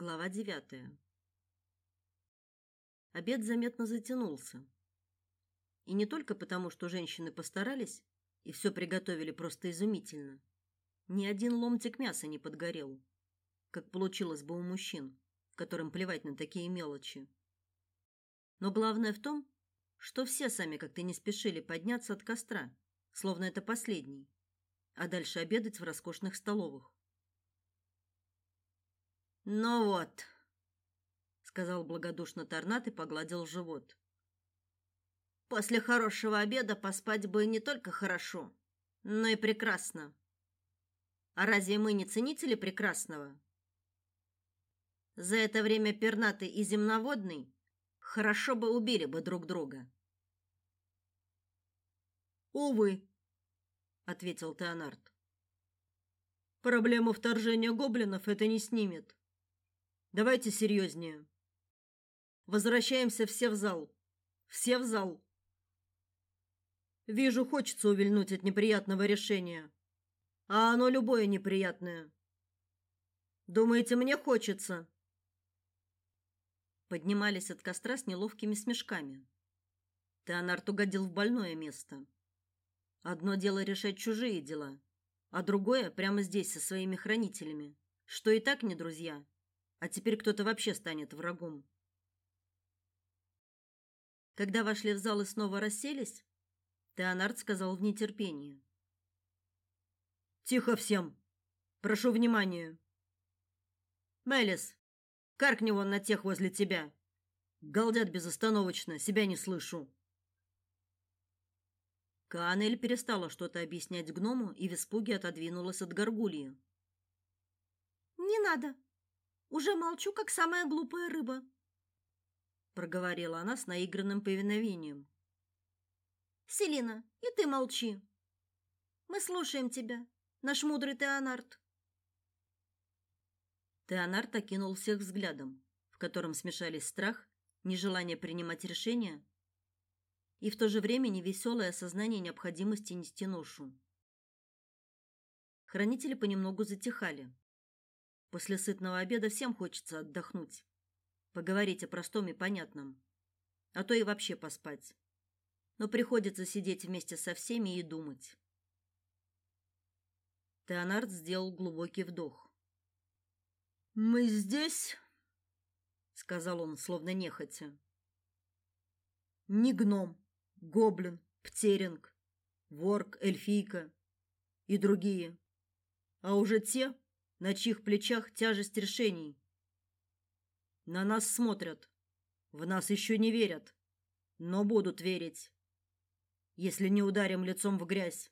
Глава девятая. Обед заметно затянулся. И не только потому, что женщины постарались и все приготовили просто изумительно. Ни один ломтик мяса не подгорел, как получилось бы у мужчин, которым плевать на такие мелочи. Но главное в том, что все сами как-то не спешили подняться от костра, словно это последний, а дальше обедать в роскошных столовых. Ну вот, сказал благодушно Торнат и погладил живот. После хорошего обеда поспать бы не только хорошо, но и прекрасно. А разве мы не ценители прекрасного? За это время пернатый и земноводный хорошо бы убили бы друг друга. Увы, ответил Теонард. Проблему вторжения гоблинов это не снимет. Давайте серьезнее. Возвращаемся все в зал. Все в зал. Вижу, хочется увильнуть от неприятного решения. А оно любое неприятное. Думаете, мне хочется? Поднимались от костра с неловкими смешками. Теонард угодил в больное место. Одно дело решать чужие дела, а другое прямо здесь со своими хранителями, что и так не друзья, а теперь кто-то вообще станет врагом. Когда вошли в зал и снова расселись, Теонард сказал в нетерпении: "Тихо всем. Прошу внимания. Мелис, каркни вон на тех возле тебя. Галдят безостановочно, себя не слышу". Канель перестала что-то объяснять гному и в испуге отодвинулась от горгульи. "Не надо", уже молчу, как самая глупая рыба, проговорила она с наигранным повиновением. Селина, и ты молчи. Мы слушаем тебя, наш мудрый Теонард. Теонард окинул всех взглядом, в котором смешались страх, нежелание принимать решения и в то же время невеселое осознание необходимости нести ношу. Хранители понемногу затихали. После сытного обеда всем хочется отдохнуть, поговорить о простом и понятном, а то и вообще поспать. Но приходится сидеть вместе со всеми и думать. Теонард сделал глубокий вдох. Мы здесь, сказал он, словно нехотя. Не гном, гоблин, птеринг, ворк, эльфийка и другие, а уже те, на чьих плечах тяжесть решений. На нас смотрят, в нас еще не верят, но будут верить, если не ударим лицом в грязь.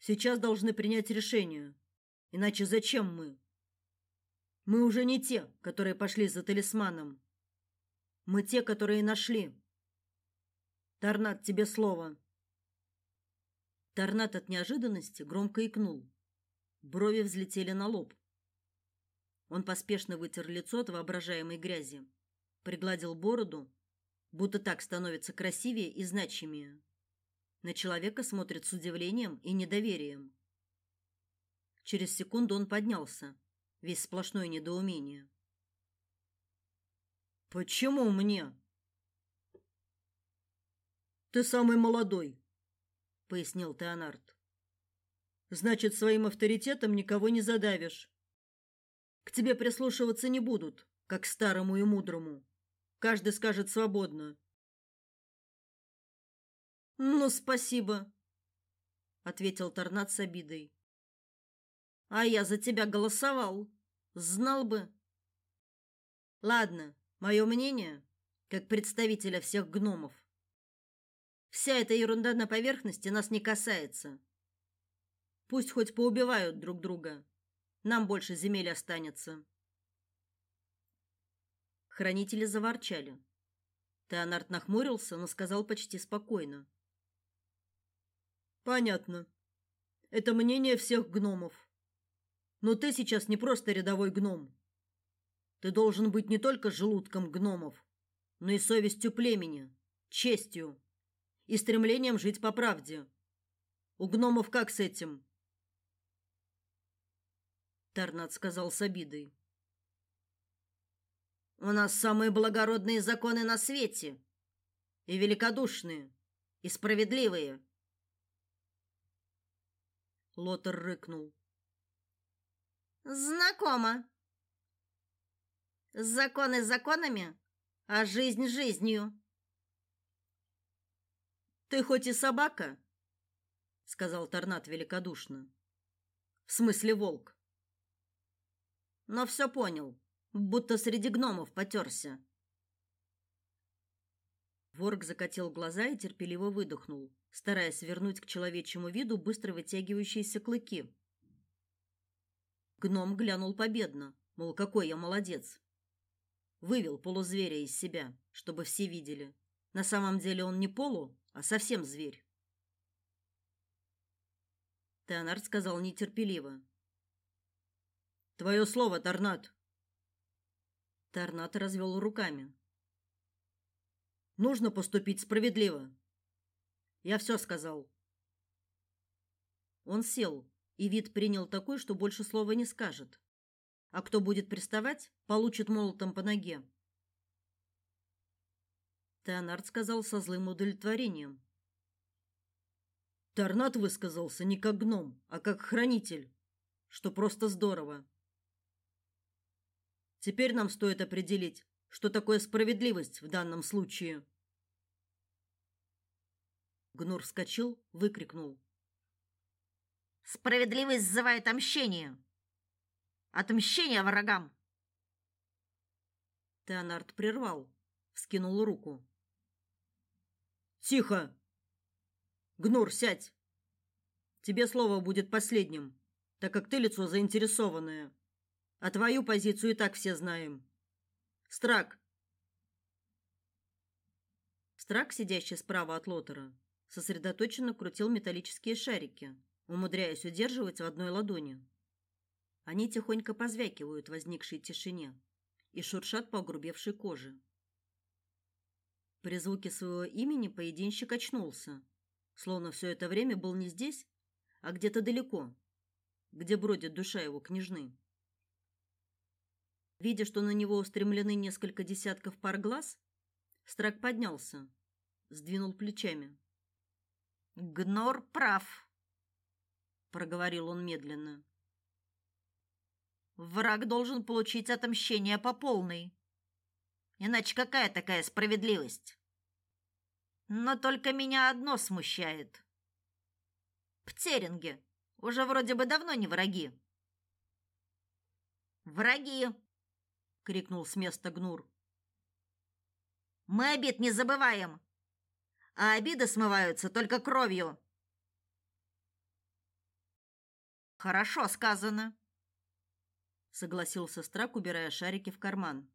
Сейчас должны принять решение, иначе зачем мы? Мы уже не те, которые пошли за талисманом. Мы те, которые нашли. Торнат, тебе слово. Торнат от неожиданности громко икнул. Брови взлетели на лоб. Он поспешно вытер лицо от воображаемой грязи, пригладил бороду, будто так становится красивее и значимее. На человека смотрит с удивлением и недоверием. Через секунду он поднялся, весь сплошное недоумение. Почему мне? Ты самый молодой, пояснил Теонард. Значит, своим авторитетом никого не задавишь. К тебе прислушиваться не будут, как старому и мудрому. Каждый скажет свободно. Ну, спасибо, ответил Торнат с обидой. А я за тебя голосовал. Знал бы. Ладно, мое мнение, как представителя всех гномов. Вся эта ерунда на поверхности нас не касается. Пусть хоть поубивают друг друга. Нам больше земель останется. Хранители заворчали. Теонард нахмурился, но сказал почти спокойно: Понятно. Это мнение всех гномов. Но ты сейчас не просто рядовой гном. Ты должен быть не только желудком гномов, но и совестью племени, честью и стремлением жить по правде. У гномов как с этим? Тарнат сказал с обидой. У нас самые благородные законы на свете, и великодушные, и справедливые. Лотер рыкнул. Знакомо. Законы законами, а жизнь жизнью. Ты хоть и собака, сказал Торнат великодушно. В смысле волк. Но все понял, будто среди гномов потерся. Ворк закатил глаза и терпеливо выдохнул, стараясь вернуть к человечьему виду быстро вытягивающиеся клыки. Гном глянул победно, мол, какой я молодец. Вывел полузверя из себя, чтобы все видели. На самом деле он не полу, а совсем зверь. Теонард сказал нетерпеливо: Твое слово, Торнат. Торнат развел руками. Нужно поступить справедливо. Я все сказал. Он сел, и вид принял такой, что больше слова не скажет. А кто будет приставать, получит молотом по ноге. Теонард сказал со злым удовлетворением. Торнат высказался не как гном, а как хранитель, что просто здорово. Теперь нам стоит определить, что такое справедливость в данном случае. Гнур вскочил, выкрикнул: Справедливость зывает отмщение. Отмщение врагам. Теонард прервал, вскинул руку. Тихо. Гнур, сядь. Тебе слово будет последним, так как ты лицо заинтересованное. А твою позицию и так все знаем. Страк. Страк, сидящий справа от Лотера, сосредоточенно крутил металлические шарики, умудряясь удерживать в одной ладони. Они тихонько позвякивают в возникшей тишине и шуршат по огрубевшей коже. При звуке своего имени поединщик очнулся, словно все это время был не здесь, а где-то далеко, где бродит душа его княжны. Видя, что на него устремлены несколько десятков пар глаз, Страк поднялся, сдвинул плечами. Гнор прав проговорил он медленно. Враг должен получить отмщение по полной. Иначе какая такая справедливость? Но только меня одно смущает. Птеринги уже вроде бы давно не враги. Враги, крикнул с места Гнур. Мы обид не забываем, а обиды смываются только кровью. Хорошо сказано, согласился Страк, убирая шарики в карман.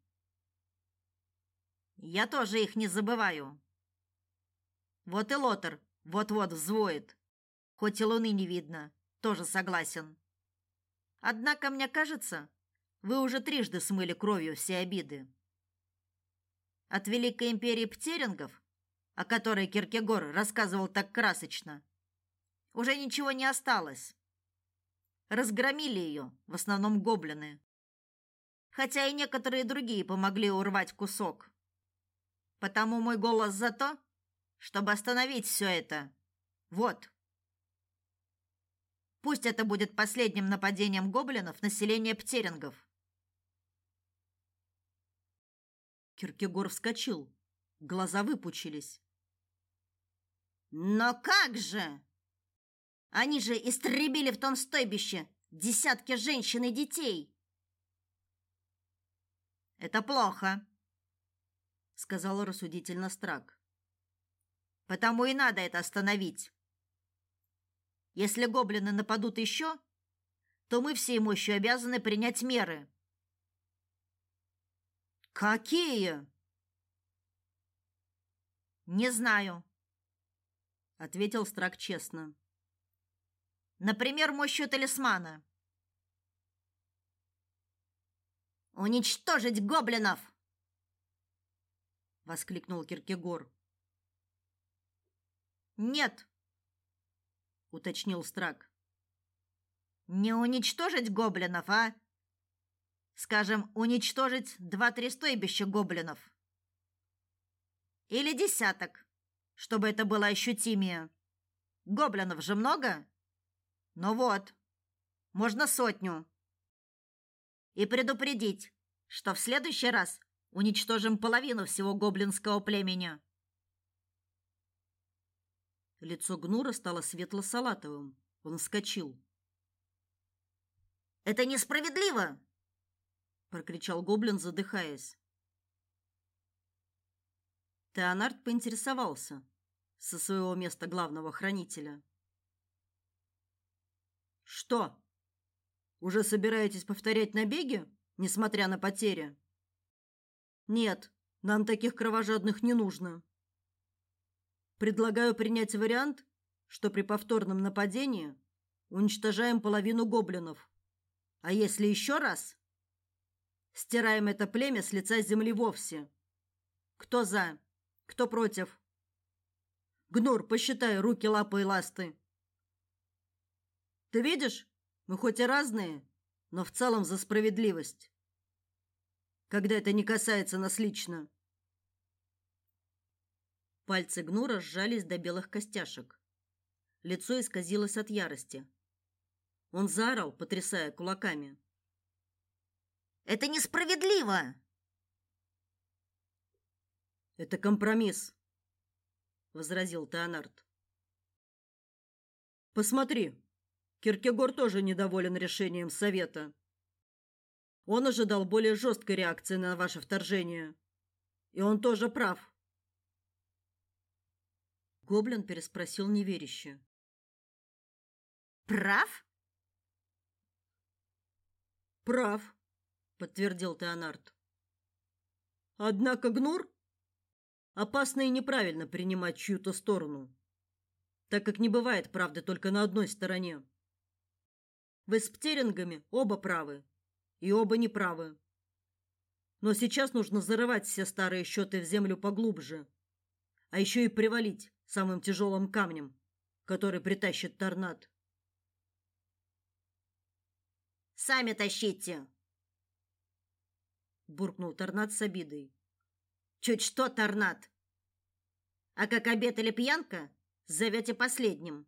Я тоже их не забываю. Вот и Лотер вот-вот взвоет. Хоть и луны не видно, тоже согласен. Однако мне кажется, вы уже трижды смыли кровью все обиды. От великой империи Птерингов, о которой Киркегор рассказывал так красочно, уже ничего не осталось разгромили ее, в основном гоблины. Хотя и некоторые другие помогли урвать кусок. Потому мой голос за то, чтобы остановить все это. Вот. Пусть это будет последним нападением гоблинов на селение Птерингов. Киркегор вскочил. Глаза выпучились. Но как же? Они же истребили в том стойбище десятки женщин и детей. Это плохо, сказал рассудительно Страк. Потому и надо это остановить. Если гоблины нападут еще, то мы всей мощью обязаны принять меры. Какие? Не знаю, ответил Страк честно. Например, мощью талисмана. Уничтожить гоблинов! воскликнул Киркегор. Нет, уточнил Страк. Не уничтожить гоблинов, а Скажем, уничтожить два-три стойбища гоблинов. Или десяток, чтобы это было ощутимее. Гоблинов же много? Ну вот, можно сотню. И предупредить, что в следующий раз уничтожим половину всего гоблинского племени. Лицо Гнура стало светло-салатовым. Он вскочил. Это несправедливо, прокричал гоблин, задыхаясь. Теонард поинтересовался со своего места главного хранителя. Что? Уже собираетесь повторять набеги, несмотря на потери? Нет, нам таких кровожадных не нужно. Предлагаю принять вариант, что при повторном нападении уничтожаем половину гоблинов. А если еще раз, стираем это племя с лица земли вовсе. Кто за? Кто против? Гнур, посчитай руки, лапы и ласты. Ты видишь? Мы хоть и разные, но в целом за справедливость. Когда это не касается нас лично. Пальцы Гнура сжались до белых костяшек. Лицо исказилось от ярости. Он заорал, потрясая кулаками. Это несправедливо. Это компромисс, возразил Теонард. Посмотри, Киркегор тоже недоволен решением совета. Он ожидал более жесткой реакции на ваше вторжение, и он тоже прав. Гоблин переспросил неверяще. Прав? Прав, подтвердил Теонард. Однако Гнур Опасно и неправильно принимать чью-то сторону, так как не бывает правды только на одной стороне. Вы с Птерингами оба правы, и оба неправы. Но сейчас нужно зарывать все старые счеты в землю поглубже, а еще и привалить самым тяжелым камнем, который притащит торнад. Сами тащите, буркнул торнад с обидой. Чуть что, торнад. А как обед или пьянка, зовете последним.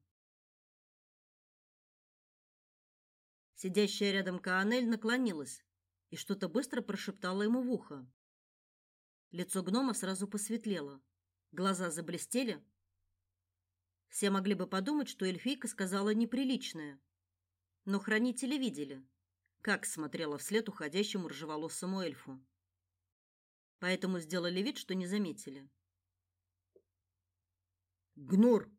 Сидящая рядом Каанель наклонилась и что-то быстро прошептала ему в ухо. Лицо гнома сразу посветлело, глаза заблестели. Все могли бы подумать, что эльфийка сказала неприличное, но хранители видели, как смотрела вслед уходящему рыжеволосому эльфу поэтому сделали вид, что не заметили. Гнур,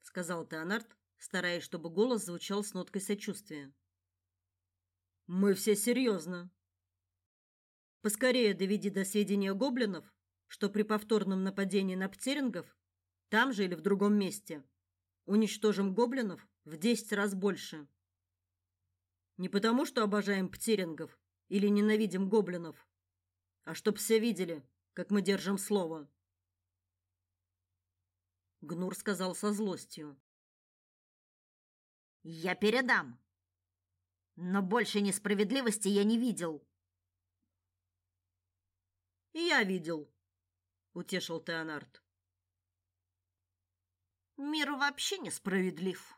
сказал Теонард, стараясь, чтобы голос звучал с ноткой сочувствия. Мы все серьезно. Поскорее доведи до сведения гоблинов, что при повторном нападении на птерингов, там же или в другом месте, уничтожим гоблинов в десять раз больше. Не потому, что обожаем птерингов или ненавидим гоблинов, а чтоб все видели, как мы держим слово. Гнур сказал со злостью. Я передам. Но больше несправедливости я не видел. Я видел, утешил Теонард. Мир вообще несправедлив,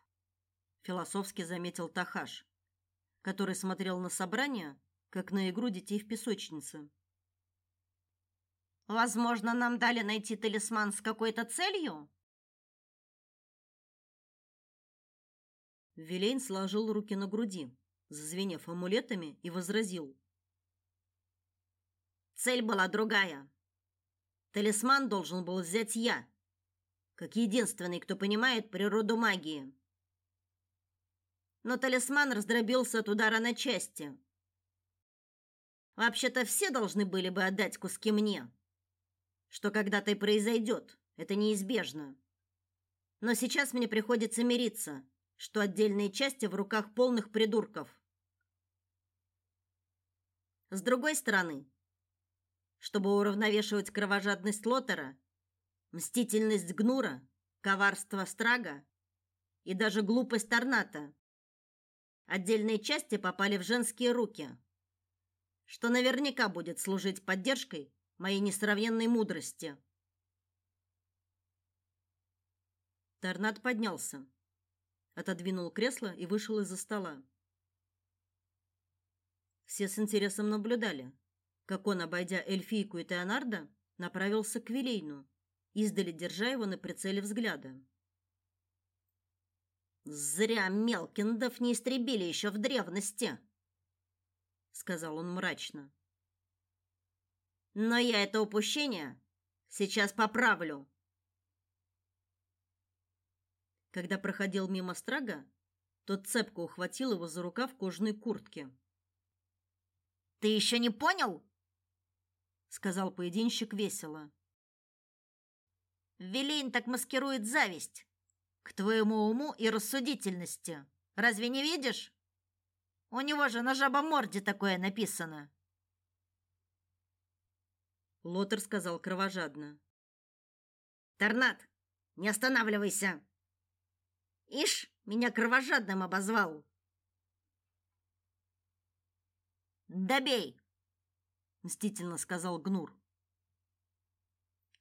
философски заметил Тахаш, который смотрел на собрание, как на игру детей в песочнице. Возможно, нам дали найти талисман с какой-то целью? Вилейн сложил руки на груди, зазвенев амулетами, и возразил: Цель была другая. Талисман должен был взять я, как единственный, кто понимает природу магии. Но талисман раздробился от удара на части. Вообще-то все должны были бы отдать куски мне что когда-то и произойдет. Это неизбежно. Но сейчас мне приходится мириться, что отдельные части в руках полных придурков. С другой стороны, чтобы уравновешивать кровожадность Лотера, мстительность Гнура, коварство Страга и даже глупость Торната, отдельные части попали в женские руки, что наверняка будет служить поддержкой моей несравненной мудрости. Торнад поднялся, отодвинул кресло и вышел из-за стола. Все с интересом наблюдали, как он, обойдя эльфийку и Теонарда, направился к Вилейну, издали держа его на прицеле взгляда. Зря Мелкиндов не истребили еще в древности, сказал он мрачно. Но я это упущение сейчас поправлю. Когда проходил мимо Страга, тот цепко ухватил его за рукав кожаной куртки. Ты еще не понял? сказал поединщик весело. Велин так маскирует зависть к твоему уму и рассудительности. Разве не видишь? У него же на жабоморде такое написано. Лотер сказал кровожадно. Торнад, не останавливайся. Ишь, меня кровожадным обозвал. Добей, мстительно сказал Гнур.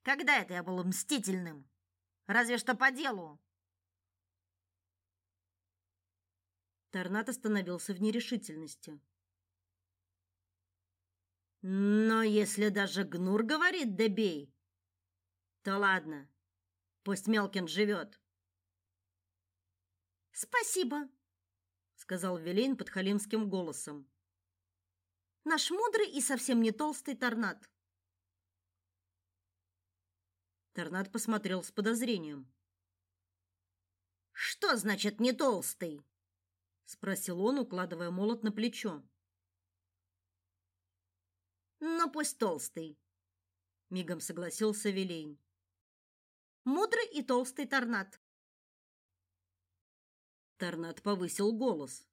Когда это я был мстительным? Разве что по делу. Торнат остановился в нерешительности. Но если даже Гнур говорит «добей», то ладно, пусть Мелкин живет. «Спасибо», — сказал Велейн подхалимским голосом. «Наш мудрый и совсем не толстый торнад». Торнад посмотрел с подозрением. «Что значит не толстый?» Спросил он, укладывая молот на плечо. "Ну пусть толстый", мигом согласился Велейн. "Мудрый и толстый торнад". Торнад повысил голос.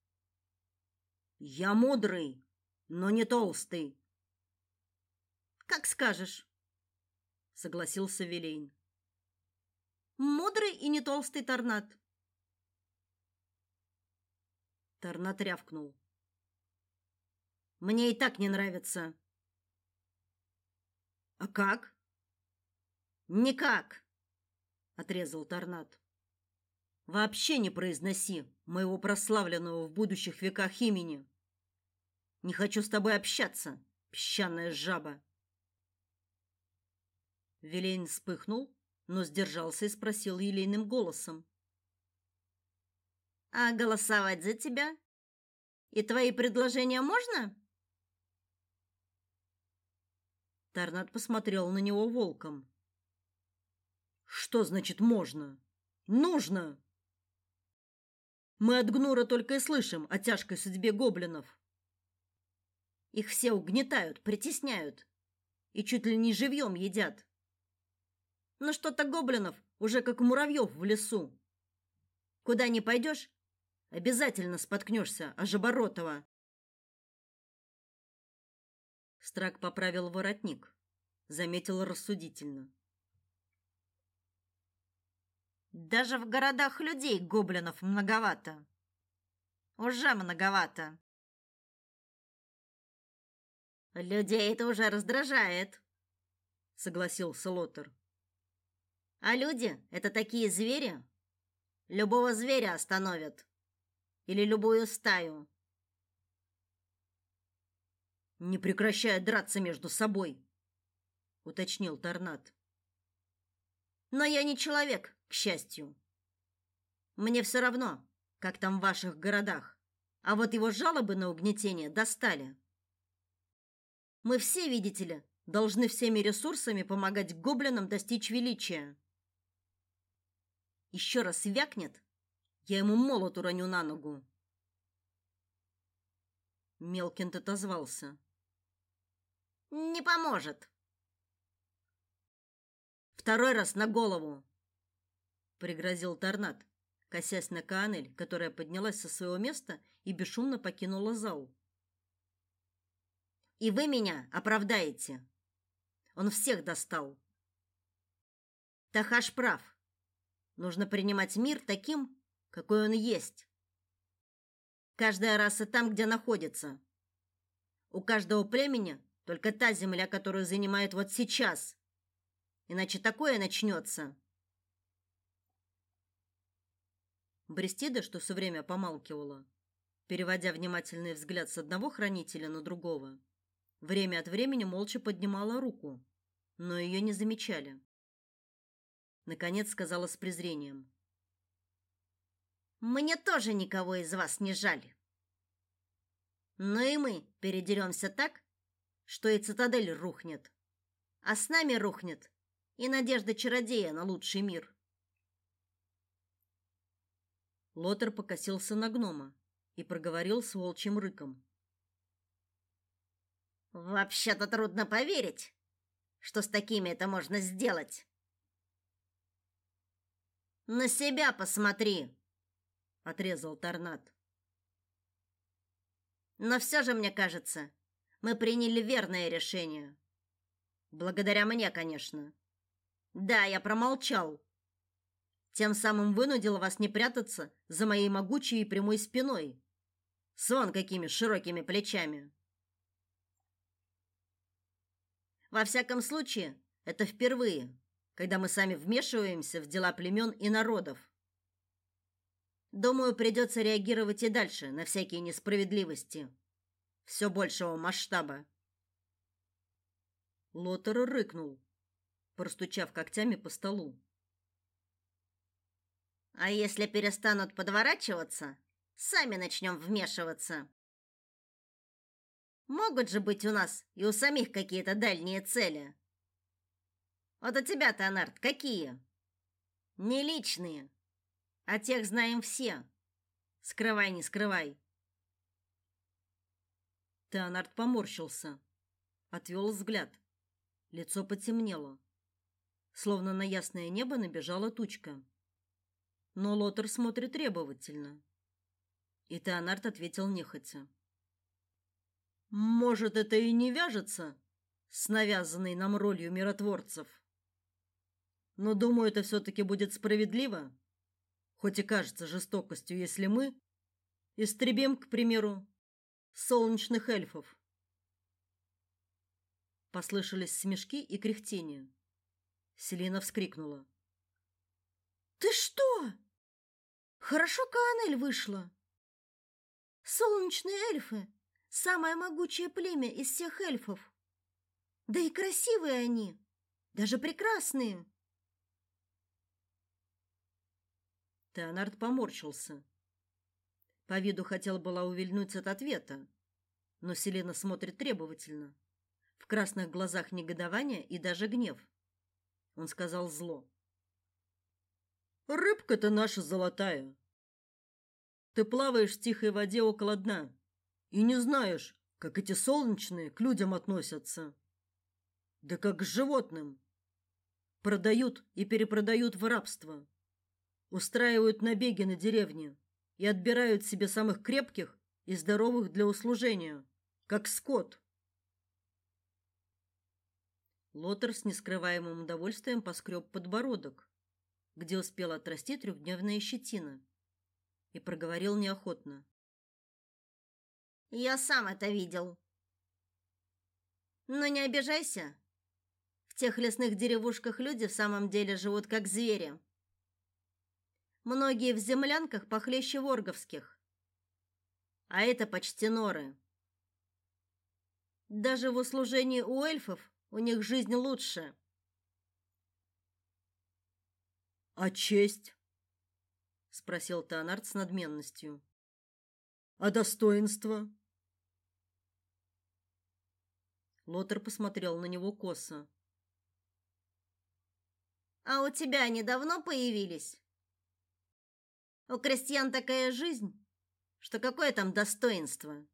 "Я мудрый, но не толстый". "Как скажешь", согласился Велейн. "Мудрый и не толстый торнад". Торнат рявкнул. Мне и так не нравится. А как? Никак, отрезал Торнат. Вообще не произноси моего прославленного в будущих веках имени. Не хочу с тобой общаться, песчаная жаба. Велейн вспыхнул, но сдержался и спросил елейным голосом: а голосовать за тебя? И твои предложения можно? Тарнат посмотрел на него волком. Что значит можно? Нужно. Мы от Гнура только и слышим о тяжкой судьбе гоблинов. Их все угнетают, притесняют и чуть ли не живьем едят. Но что-то гоблинов уже как муравьев в лесу. Куда ни пойдешь, Обязательно споткнешься о Жаборотова. Страк поправил воротник, заметил рассудительно. Даже в городах людей гоблинов многовато. Уже многовато. Людей это уже раздражает, согласился Лотер. А люди это такие звери, любого зверя остановят или любую стаю. Не прекращая драться между собой, уточнил Торнат. Но я не человек, к счастью. Мне все равно, как там в ваших городах. А вот его жалобы на угнетение достали. Мы все, видите ли, должны всеми ресурсами помогать гоблинам достичь величия. Еще раз вякнет, я ему молот уроню на ногу. Мелкин отозвался. Не поможет. Второй раз на голову, пригрозил Торнат, косясь на Канель, которая поднялась со своего места и бесшумно покинула зал. И вы меня оправдаете. Он всех достал. Тахаш прав. Нужно принимать мир таким, какой он есть. Каждая раса там, где находится. У каждого племени только та земля, которую занимают вот сейчас. Иначе такое начнется. Брестида, что все время помалкивала, переводя внимательный взгляд с одного хранителя на другого, время от времени молча поднимала руку, но ее не замечали. Наконец сказала с презрением: "Мне тоже никого из вас не жаль. Но и мы передеремся так, что и цитадель рухнет, а с нами рухнет и надежда чародея на лучший мир". Лотер покосился на гнома и проговорил с волчьим рыком: Вообще-то трудно поверить, что с такими это можно сделать. На себя посмотри, отрезал Торнат. Но все же мне кажется, мы приняли верное решение. Благодаря мне, конечно. Да, я промолчал. Тем самым вынудил вас не прятаться за моей могучей и прямой спиной. С вон какими широкими плечами. Во всяком случае, это впервые, когда мы сами вмешиваемся в дела племен и народов. Думаю, придется реагировать и дальше на всякие несправедливости все большего масштаба. Лотер рыкнул, простучав когтями по столу. А если перестанут подворачиваться, сами начнем вмешиваться. Могут же быть у нас и у самих какие-то дальние цели. Вот у тебя, Танарт, какие? Не личные, а тех знаем все. Скрывай, не скрывай. Теонард поморщился, отвел взгляд. Лицо потемнело, словно на ясное небо набежала тучка. Но Лотер смотрит требовательно. И Теонард ответил нехотя. Может, это и не вяжется с навязанной нам ролью миротворцев. Но думаю, это все таки будет справедливо, хоть и кажется жестокостью, если мы истребим, к примеру, солнечных эльфов. Послышались смешки и кряхтение. Селена вскрикнула: "Ты что? Хорошо Каанель вышла. Солнечные эльфы самое могучее племя из всех эльфов. Да и красивые они, даже прекрасные. Теонард поморщился. По виду хотел было увильнуть от ответа, но Селена смотрит требовательно. В красных глазах негодование и даже гнев. Он сказал зло: "Рыбка-то наша золотая. Ты плаваешь в тихой воде около дна и не знаешь, как эти солнечные к людям относятся. Да как к животным. Продают и перепродают в рабство. Устраивают набеги на деревни и отбирают себе самых крепких и здоровых для услужения, как скот. Лотер с нескрываемым удовольствием поскреб подбородок, где успела отрасти трехдневная щетина, и проговорил неохотно: я сам это видел. Но не обижайся. В тех лесных деревушках люди в самом деле живут как звери. Многие в землянках похлеще ворговских. А это почти норы. Даже в услужении у эльфов у них жизнь лучше. А честь? спросил Танарт с надменностью. А достоинство? Лотер посмотрел на него косо. А у тебя они давно появились? У крестьян такая жизнь, что какое там достоинство?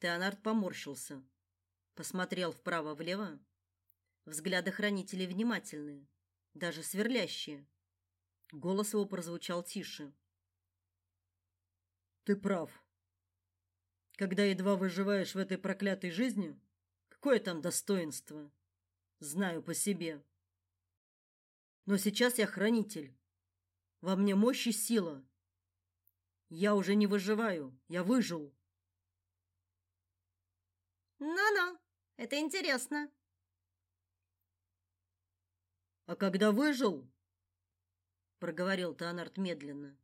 Теонард поморщился, посмотрел вправо-влево. Взгляды хранителей внимательные, даже сверлящие. Голос его прозвучал тише. Ты прав. Когда едва выживаешь в этой проклятой жизни, какое там достоинство? Знаю по себе. Но сейчас я хранитель. Во мне мощь и сила. Я уже не выживаю, я выжил. Ну-ну, это интересно. А когда выжил, проговорил Танарт медленно,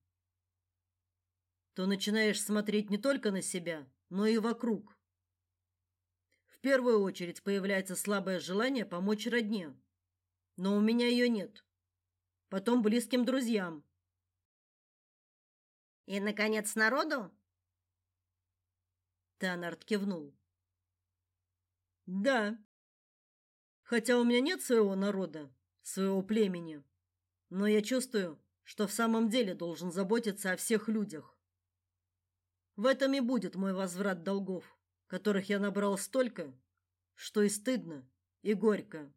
то начинаешь смотреть не только на себя, но и вокруг. В первую очередь появляется слабое желание помочь родне. Но у меня ее нет. Потом близким друзьям. И наконец народу? Танарт кивнул. Да. Хотя у меня нет своего народа, своего племени, но я чувствую, что в самом деле должен заботиться о всех людях. В этом и будет мой возврат долгов, которых я набрал столько, что и стыдно, и горько.